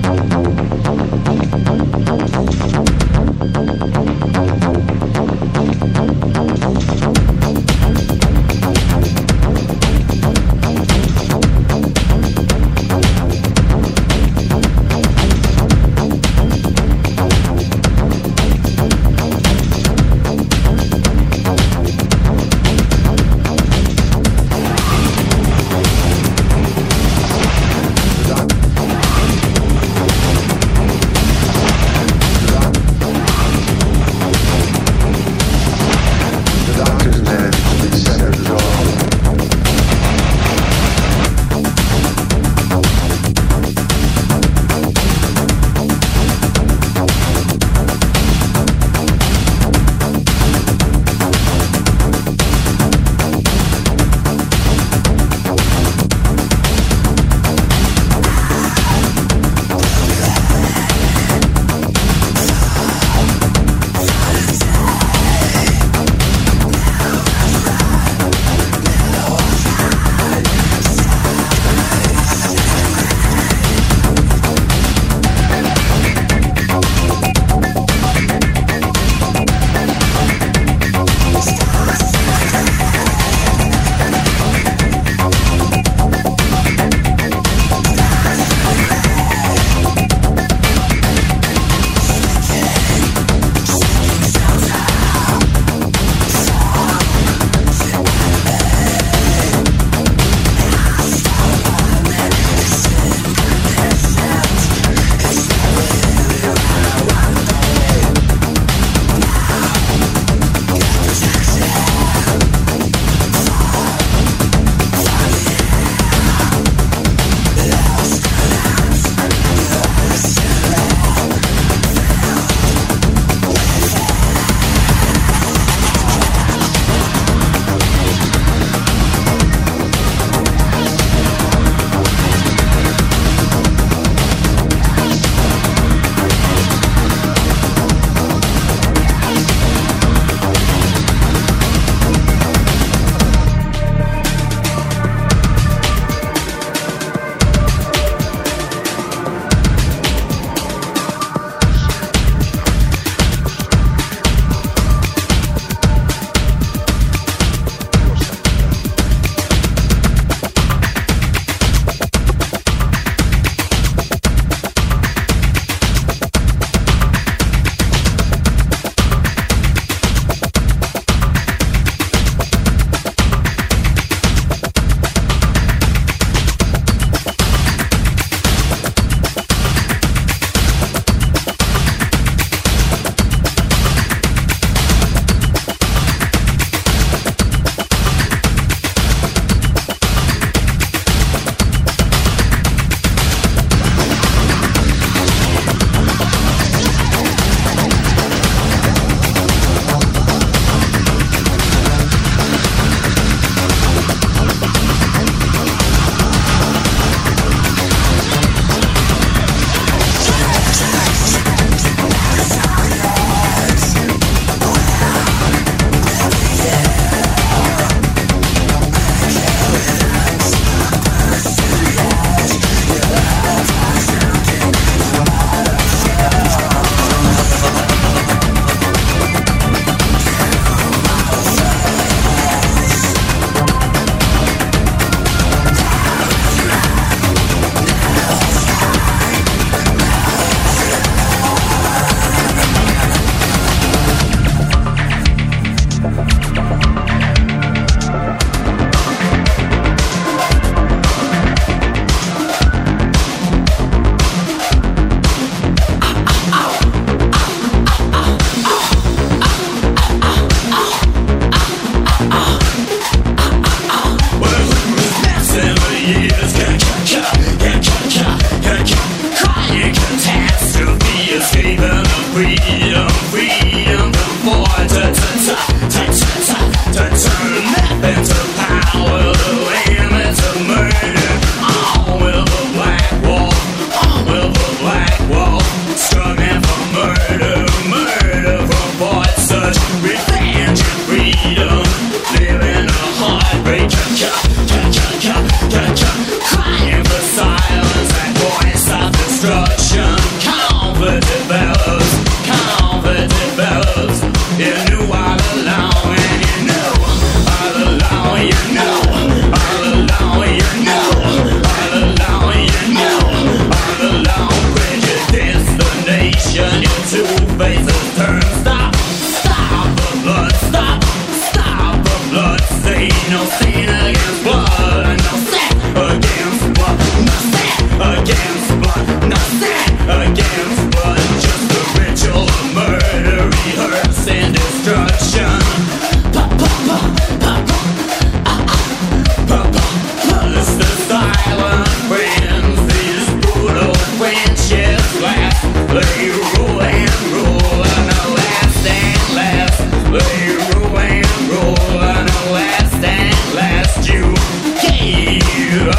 Thank you.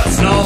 That's not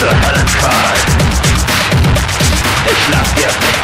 zur Hölle. Ich lass dir nicht